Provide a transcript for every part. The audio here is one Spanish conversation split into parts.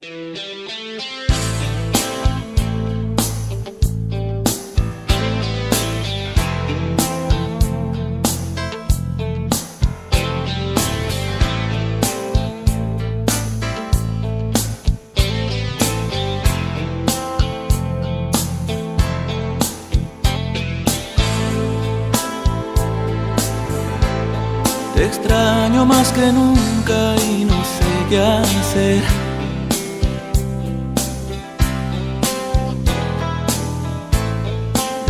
Te extraño más que nunca y no sé qué hacer.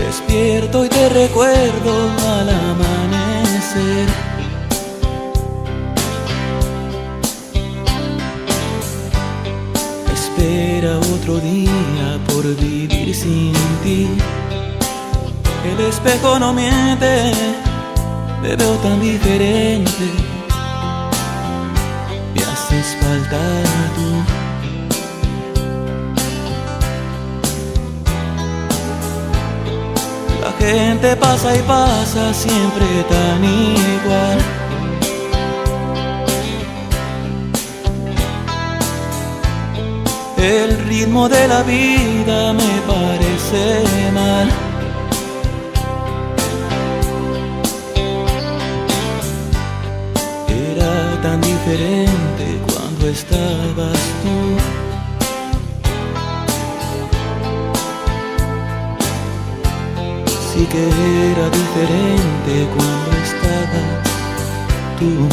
Despierto y te recuerdo al amanecer. Espera otro día por vivir sin ti. El espejo no miente te veo tan diferente. Me haces falta tú. Gente pasa y pasa siempre tan igual. El ritmo de la vida me parece mal. tan diferente cuando estabas tú. Sí que era diferente cuando estabas tú.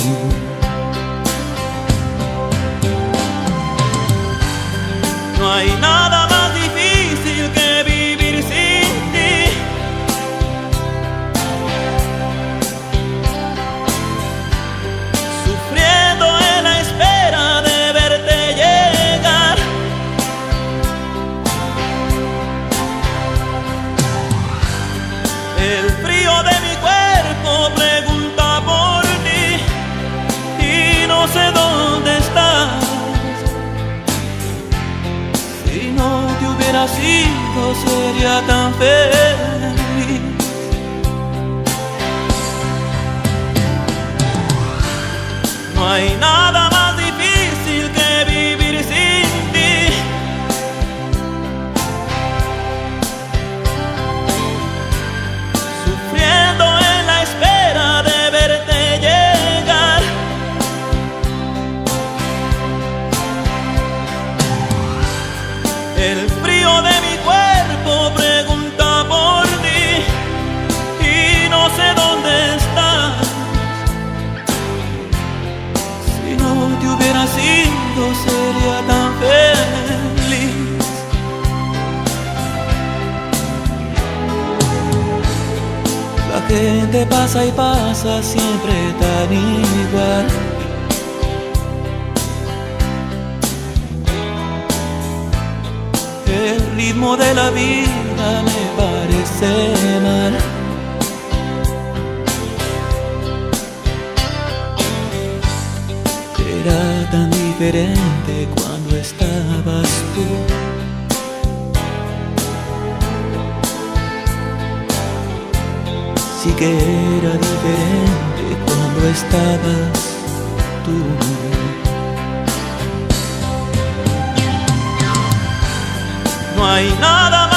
No hay nada hubiera sido sería tan feliz. No hay nada sería tan feliz. La gente pasa y pasa siempre tan igual. El ritmo de la vida me parece mal. Era tan diferente cuando estabas tú. Sí que era diferente cuando estabas tú. No hay nada más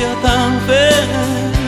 sería tan feliz